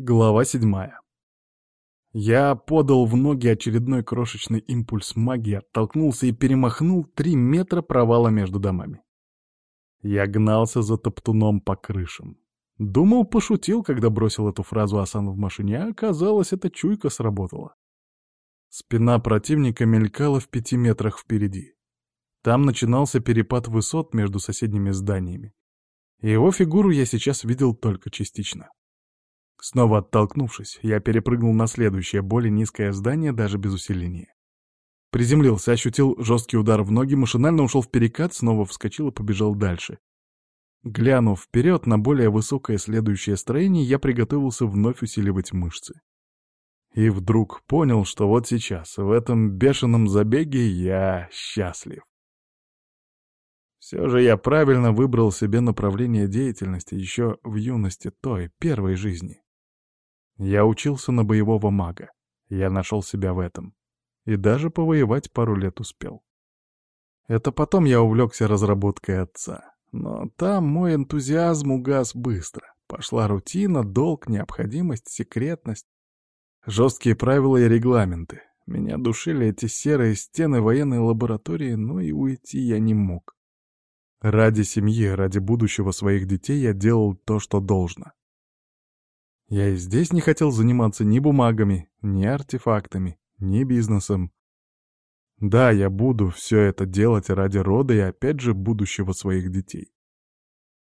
Глава седьмая. Я подал в ноги очередной крошечный импульс магии, оттолкнулся и перемахнул три метра провала между домами. Я гнался за топтуном по крышам. Думал, пошутил, когда бросил эту фразу Асан в машине, а оказалось, эта чуйка сработала. Спина противника мелькала в пяти метрах впереди. Там начинался перепад высот между соседними зданиями. Его фигуру я сейчас видел только частично. Снова оттолкнувшись, я перепрыгнул на следующее, более низкое здание даже без усиления. Приземлился, ощутил жесткий удар в ноги, машинально ушел в перекат, снова вскочил и побежал дальше. Глянув вперед на более высокое следующее строение, я приготовился вновь усиливать мышцы. И вдруг понял, что вот сейчас, в этом бешеном забеге, я счастлив. Все же я правильно выбрал себе направление деятельности еще в юности той, первой жизни. Я учился на боевого мага. Я нашел себя в этом. И даже повоевать пару лет успел. Это потом я увлекся разработкой отца. Но там мой энтузиазм угас быстро. Пошла рутина, долг, необходимость, секретность. Жесткие правила и регламенты. Меня душили эти серые стены военной лаборатории, но и уйти я не мог. Ради семьи, ради будущего своих детей я делал то, что должно. Я и здесь не хотел заниматься ни бумагами, ни артефактами, ни бизнесом. Да, я буду все это делать ради рода и опять же будущего своих детей.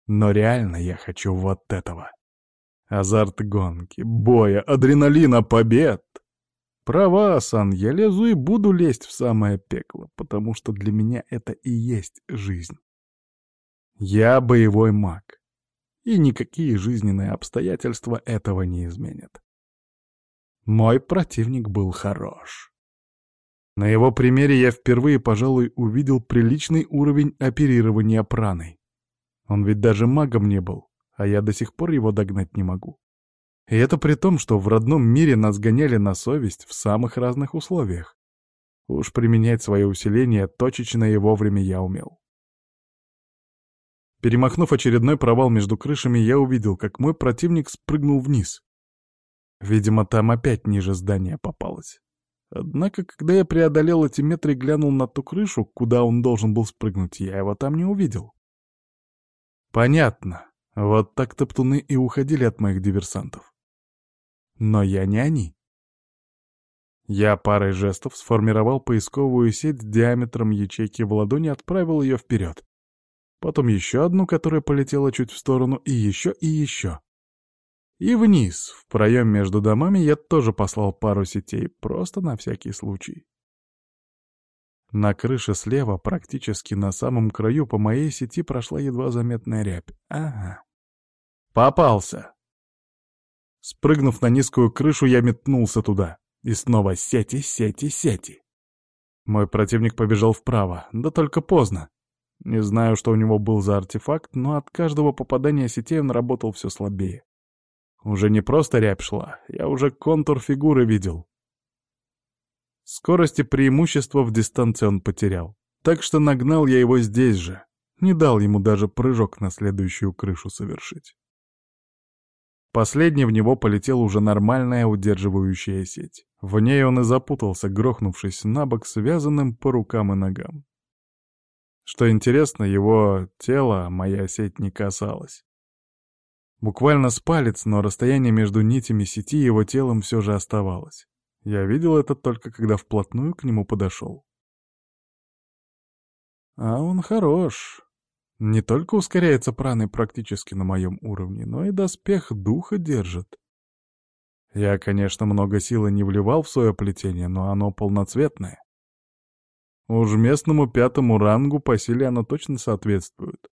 Но реально я хочу вот этого. Азарт гонки, боя, адреналина, побед. Права, Сан, я лезу и буду лезть в самое пекло, потому что для меня это и есть жизнь. Я боевой маг и никакие жизненные обстоятельства этого не изменят. Мой противник был хорош. На его примере я впервые, пожалуй, увидел приличный уровень оперирования праной. Он ведь даже магом не был, а я до сих пор его догнать не могу. И это при том, что в родном мире нас гоняли на совесть в самых разных условиях. Уж применять свое усиление точечно и вовремя я умел. Перемахнув очередной провал между крышами, я увидел, как мой противник спрыгнул вниз. Видимо, там опять ниже здания попалось. Однако, когда я преодолел эти метры и глянул на ту крышу, куда он должен был спрыгнуть, я его там не увидел. Понятно. Вот так топтуны и уходили от моих диверсантов. Но я не они. Я парой жестов сформировал поисковую сеть диаметром ячейки в ладони и отправил ее вперед потом еще одну, которая полетела чуть в сторону, и еще, и еще. И вниз, в проем между домами, я тоже послал пару сетей, просто на всякий случай. На крыше слева, практически на самом краю, по моей сети прошла едва заметная рябь. Ага. Попался. Спрыгнув на низкую крышу, я метнулся туда. И снова сети, сети, сети. Мой противник побежал вправо, да только поздно. Не знаю, что у него был за артефакт, но от каждого попадания сетей он работал все слабее. Уже не просто рябь шла, я уже контур фигуры видел. Скорости преимущества в дистанции он потерял, так что нагнал я его здесь же, не дал ему даже прыжок на следующую крышу совершить. Последней в него полетела уже нормальная удерживающая сеть. В ней он и запутался, грохнувшись на бок, связанным по рукам и ногам. Что интересно, его тело моя сеть не касалась. Буквально с палец, но расстояние между нитями сети его телом все же оставалось. Я видел это только когда вплотную к нему подошел. А он хорош. Не только ускоряется праной практически на моем уровне, но и доспех духа держит. Я, конечно, много силы не вливал в свое плетение, но оно полноцветное. Уж местному пятому рангу по силе оно точно соответствует.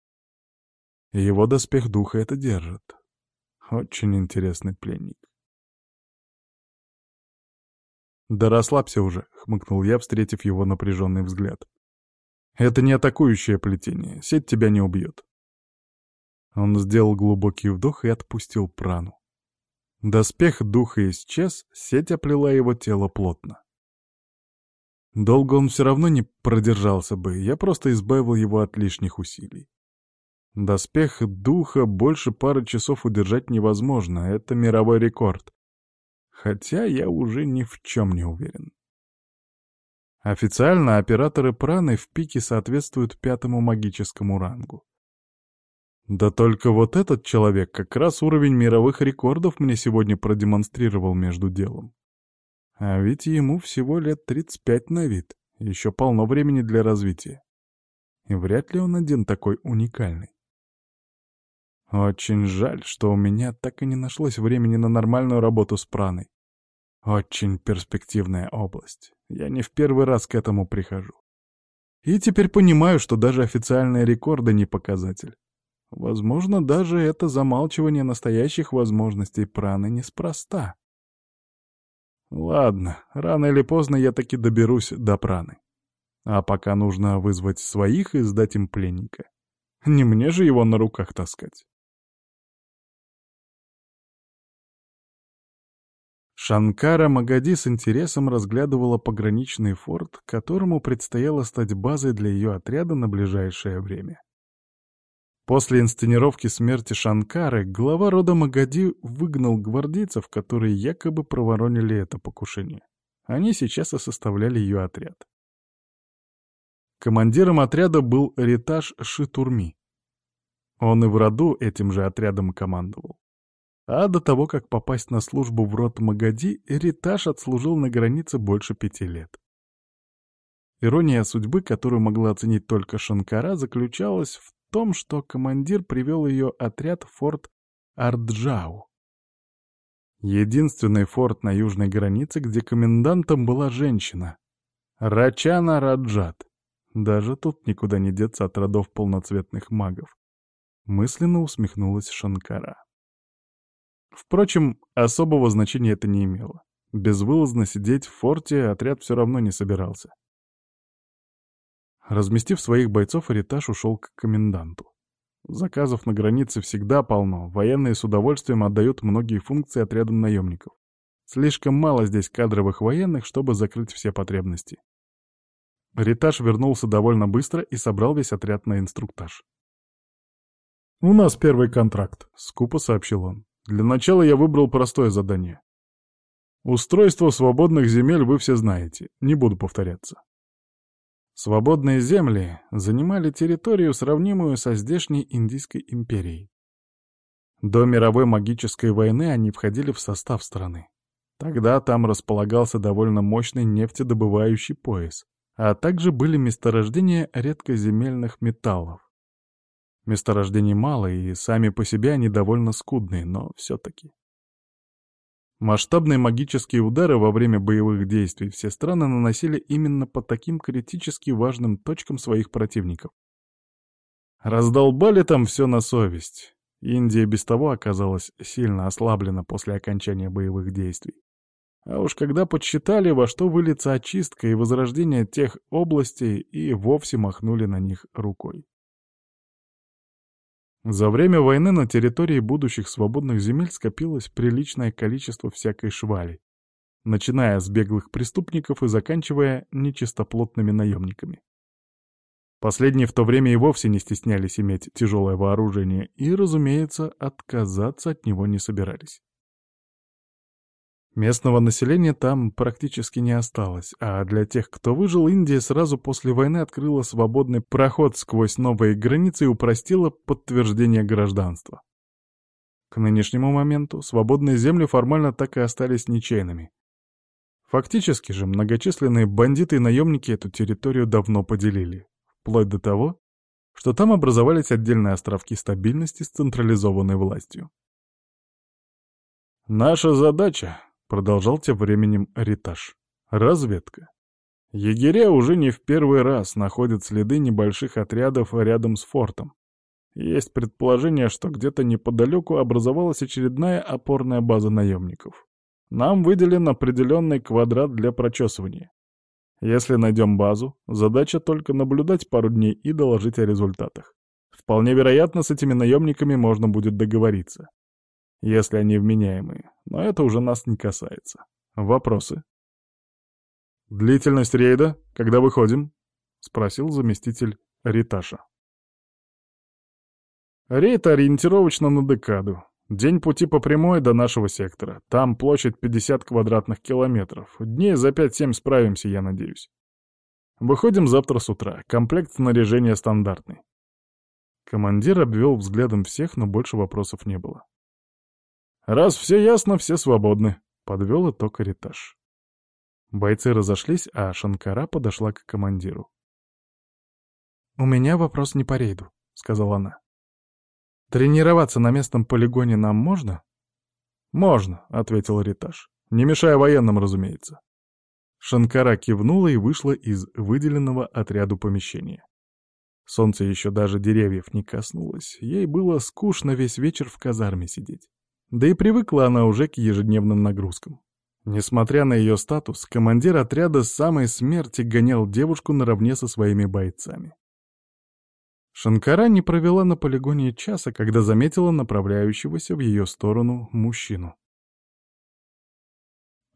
его доспех духа это держит. Очень интересный пленник. «Да расслабься уже», — хмыкнул я, встретив его напряженный взгляд. «Это не атакующее плетение, сеть тебя не убьет». Он сделал глубокий вдох и отпустил прану. Доспех духа исчез, сеть оплела его тело плотно. Долго он все равно не продержался бы, я просто избавил его от лишних усилий. Доспех духа больше пары часов удержать невозможно, это мировой рекорд. Хотя я уже ни в чем не уверен. Официально операторы праны в пике соответствуют пятому магическому рангу. Да только вот этот человек как раз уровень мировых рекордов мне сегодня продемонстрировал между делом. А ведь ему всего лет 35 на вид, еще полно времени для развития. И вряд ли он один такой уникальный. Очень жаль, что у меня так и не нашлось времени на нормальную работу с праной. Очень перспективная область. Я не в первый раз к этому прихожу. И теперь понимаю, что даже официальные рекорды не показатель. Возможно, даже это замалчивание настоящих возможностей праны неспроста. Ладно, рано или поздно я таки доберусь до праны. А пока нужно вызвать своих и сдать им пленника. Не мне же его на руках таскать. Шанкара Магади с интересом разглядывала пограничный форт, которому предстояло стать базой для ее отряда на ближайшее время. После инсценировки смерти Шанкары глава рода Магади выгнал гвардейцев, которые якобы проворонили это покушение. Они сейчас и составляли ее отряд. Командиром отряда был Риташ Шитурми. Он и в роду этим же отрядом командовал. А до того, как попасть на службу в род Магади, Риташ отслужил на границе больше пяти лет. Ирония судьбы, которую могла оценить только Шанкара, заключалась в том, что командир привел ее отряд в форт Арджау. Единственный форт на южной границе, где комендантом была женщина. Рачана Раджат. Даже тут никуда не деться от родов полноцветных магов. Мысленно усмехнулась Шанкара. Впрочем, особого значения это не имело. Безвылазно сидеть в форте отряд все равно не собирался. Разместив своих бойцов, Аритаж ушел к коменданту. Заказов на границе всегда полно, военные с удовольствием отдают многие функции отрядам наемников. Слишком мало здесь кадровых военных, чтобы закрыть все потребности. Ритаж вернулся довольно быстро и собрал весь отряд на инструктаж. «У нас первый контракт», — скупо сообщил он. «Для начала я выбрал простое задание. Устройство свободных земель вы все знаете, не буду повторяться. Свободные земли занимали территорию, сравнимую со здешней Индийской империей. До мировой магической войны они входили в состав страны. Тогда там располагался довольно мощный нефтедобывающий пояс, а также были месторождения редкоземельных металлов. Месторождений мало, и сами по себе они довольно скудные, но все-таки. Масштабные магические удары во время боевых действий все страны наносили именно по таким критически важным точкам своих противников. Раздолбали там все на совесть. Индия без того оказалась сильно ослаблена после окончания боевых действий. А уж когда подсчитали, во что выльется очистка и возрождение тех областей, и вовсе махнули на них рукой. За время войны на территории будущих свободных земель скопилось приличное количество всякой швали, начиная с беглых преступников и заканчивая нечистоплотными наемниками. Последние в то время и вовсе не стеснялись иметь тяжелое вооружение и, разумеется, отказаться от него не собирались. Местного населения там практически не осталось, а для тех, кто выжил, Индия сразу после войны открыла свободный проход сквозь новые границы и упростила подтверждение гражданства. К нынешнему моменту свободные земли формально так и остались ничейными. Фактически же многочисленные бандиты и наемники эту территорию давно поделили, вплоть до того, что там образовались отдельные островки стабильности с централизованной властью. Наша задача Продолжал тем временем Риташ. Разведка. Егеря уже не в первый раз находят следы небольших отрядов рядом с фортом. Есть предположение, что где-то неподалеку образовалась очередная опорная база наемников. Нам выделен определенный квадрат для прочесывания. Если найдем базу, задача только наблюдать пару дней и доложить о результатах. Вполне вероятно, с этими наемниками можно будет договориться если они вменяемые, но это уже нас не касается. Вопросы? «Длительность рейда? Когда выходим?» — спросил заместитель Риташа. Рейд ориентировочно на декаду. День пути по прямой до нашего сектора. Там площадь 50 квадратных километров. Дней за 5-7 справимся, я надеюсь. Выходим завтра с утра. Комплект снаряжения стандартный. Командир обвел взглядом всех, но больше вопросов не было. «Раз все ясно, все свободны», — подвел итог Аритаж. Бойцы разошлись, а Шанкара подошла к командиру. «У меня вопрос не по рейду», — сказала она. «Тренироваться на местном полигоне нам можно?» «Можно», — ответил Риташ. «Не мешая военным, разумеется». Шанкара кивнула и вышла из выделенного отряду помещения. Солнце еще даже деревьев не коснулось. Ей было скучно весь вечер в казарме сидеть. Да и привыкла она уже к ежедневным нагрузкам. Несмотря на ее статус, командир отряда с самой смерти гонял девушку наравне со своими бойцами. Шанкара не провела на полигоне часа, когда заметила направляющегося в ее сторону мужчину.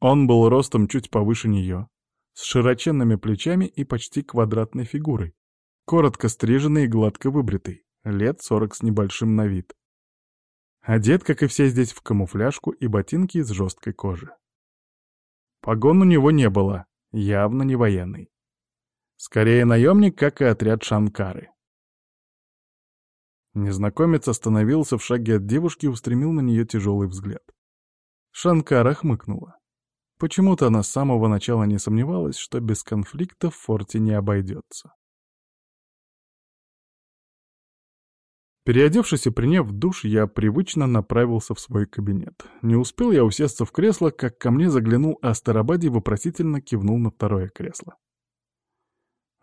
Он был ростом чуть повыше нее, с широченными плечами и почти квадратной фигурой, Коротко стриженный и гладко выбритый, лет сорок с небольшим на вид. Одет, как и все здесь, в камуфляжку и ботинки из жесткой кожи. Погон у него не было, явно не военный. Скорее наемник, как и отряд Шанкары. Незнакомец остановился в шаге от девушки и устремил на нее тяжелый взгляд. Шанкара хмыкнула. Почему-то она с самого начала не сомневалась, что без конфликта в форте не обойдется. Переодевшись и приняв душ, я привычно направился в свой кабинет. Не успел я усесться в кресло, как ко мне заглянул Астарабади и вопросительно кивнул на второе кресло.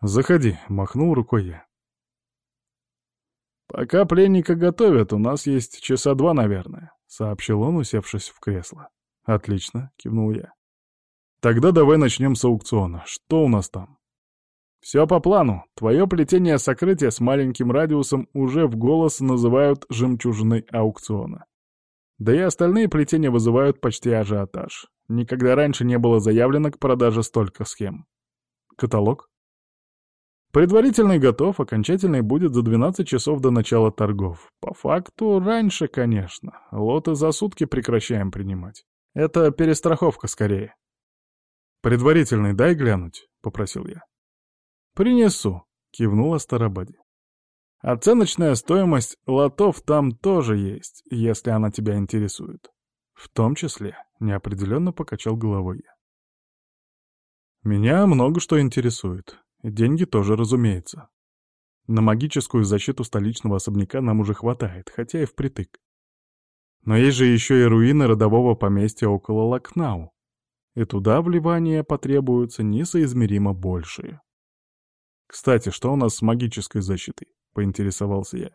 «Заходи», — махнул рукой я. «Пока пленника готовят, у нас есть часа два, наверное», — сообщил он, усевшись в кресло. «Отлично», — кивнул я. «Тогда давай начнем с аукциона. Что у нас там?» «Все по плану. Твое плетение сокрытия с маленьким радиусом уже в голос называют жемчужиной аукциона. Да и остальные плетения вызывают почти ажиотаж. Никогда раньше не было заявлено к продаже столько схем. Каталог? Предварительный готов, окончательный будет за 12 часов до начала торгов. По факту, раньше, конечно. Лоты за сутки прекращаем принимать. Это перестраховка скорее. «Предварительный дай глянуть», — попросил я. «Принесу», — кивнула Старобади. «Оценочная стоимость лотов там тоже есть, если она тебя интересует». «В том числе», — неопределенно покачал головой я. «Меня много что интересует. деньги тоже, разумеется. На магическую защиту столичного особняка нам уже хватает, хотя и впритык. Но есть же еще и руины родового поместья около Лакнау, и туда вливания потребуются несоизмеримо большие. «Кстати, что у нас с магической защитой?» — поинтересовался я.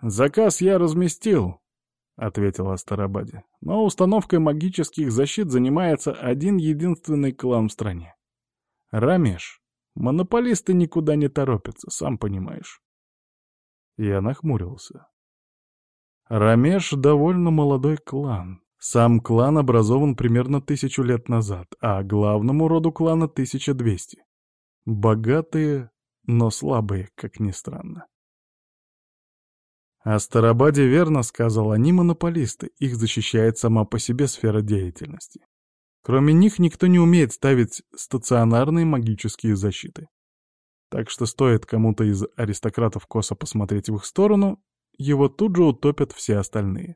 «Заказ я разместил», — ответил Астарабаде. «Но установкой магических защит занимается один единственный клан в стране. Рамеш. Монополисты никуда не торопятся, сам понимаешь». Я нахмурился. Рамеш — довольно молодой клан. Сам клан образован примерно тысячу лет назад, а главному роду клана — 1200. Богатые, но слабые, как ни странно. А Старобаде верно сказал, они монополисты, их защищает сама по себе сфера деятельности. Кроме них никто не умеет ставить стационарные магические защиты. Так что стоит кому-то из аристократов косо посмотреть в их сторону, его тут же утопят все остальные.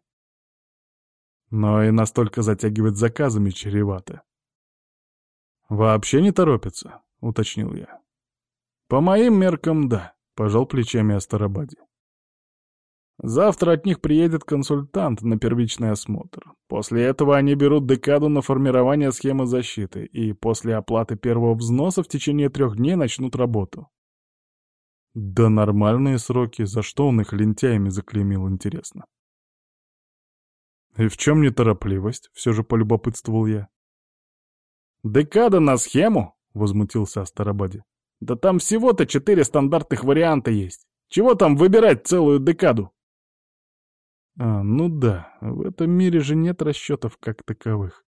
Но и настолько затягивать заказами чревато. Вообще не торопится. — уточнил я. «По моим меркам, да», — пожал плечами Астарабаде. «Завтра от них приедет консультант на первичный осмотр. После этого они берут декаду на формирование схемы защиты, и после оплаты первого взноса в течение трех дней начнут работу». Да нормальные сроки, за что он их лентяями заклеймил, интересно. «И в чем неторопливость?» — все же полюбопытствовал я. «Декада на схему?» — возмутился Астарабаде. «Да там всего-то четыре стандартных варианта есть. Чего там выбирать целую декаду?» «А, ну да, в этом мире же нет расчетов как таковых.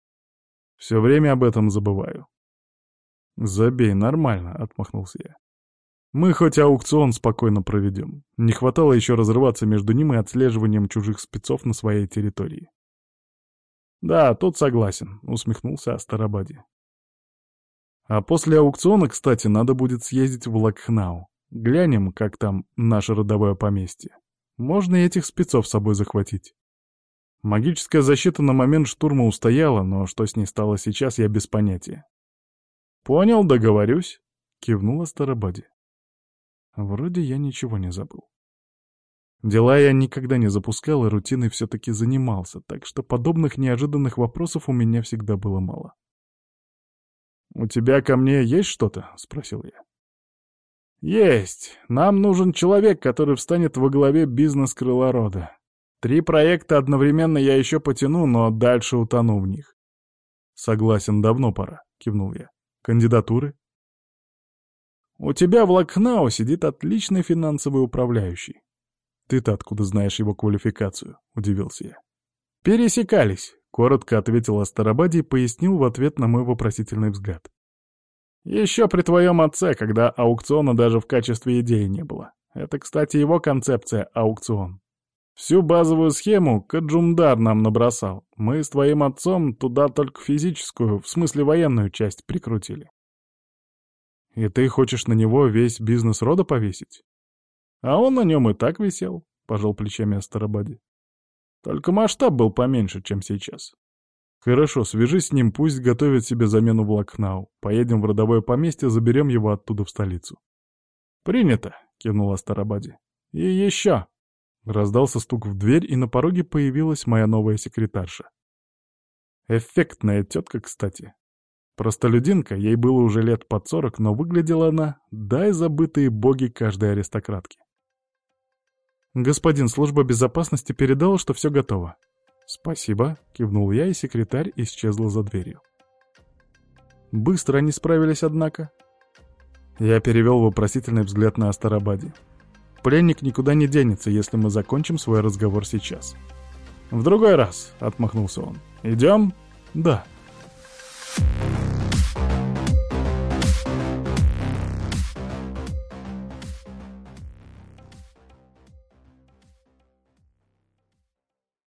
Все время об этом забываю». «Забей, нормально», — отмахнулся я. Мы хоть аукцион спокойно проведем. Не хватало еще разрываться между ним и отслеживанием чужих спецов на своей территории. «Да, тут согласен», — усмехнулся Астарабаде. «А после аукциона, кстати, надо будет съездить в Лакхнау. Глянем, как там наше родовое поместье. Можно и этих спецов с собой захватить». Магическая защита на момент штурма устояла, но что с ней стало сейчас, я без понятия. «Понял, договорюсь», — кивнула Старобади. Вроде я ничего не забыл. Дела я никогда не запускал и рутиной все-таки занимался, так что подобных неожиданных вопросов у меня всегда было мало. «У тебя ко мне есть что-то?» — спросил я. «Есть. Нам нужен человек, который встанет во главе бизнес-крыла рода. Три проекта одновременно я еще потяну, но дальше утону в них». «Согласен, давно пора», — кивнул я. «Кандидатуры?» У тебя в Лакхнау сидит отличный финансовый управляющий. Ты-то откуда знаешь его квалификацию? Удивился я. Пересекались, коротко ответил Астарабаде и пояснил в ответ на мой вопросительный взгляд. Еще при твоем отце, когда аукциона даже в качестве идеи не было. Это, кстати, его концепция аукцион. Всю базовую схему Каджумдар нам набросал. Мы с твоим отцом туда только физическую, в смысле военную часть прикрутили. И ты хочешь на него весь бизнес рода повесить? А он на нем и так висел, — пожал плечами Астарабаде. Только масштаб был поменьше, чем сейчас. Хорошо, свяжись с ним, пусть готовит себе замену в Лакнау. Поедем в родовое поместье, заберем его оттуда в столицу. Принято, — кивнул Астарабаде. И еще. Раздался стук в дверь, и на пороге появилась моя новая секретарша. Эффектная тетка, кстати. Простолюдинка, ей было уже лет под сорок, но выглядела она, дай забытые боги каждой аристократки. «Господин, служба безопасности передала, что все готово». «Спасибо», — кивнул я, и секретарь исчезла за дверью. Быстро они справились, однако. Я перевел вопросительный взгляд на Астарабаде. Пленник никуда не денется, если мы закончим свой разговор сейчас. «В другой раз», — отмахнулся он. «Идем?» «Да»,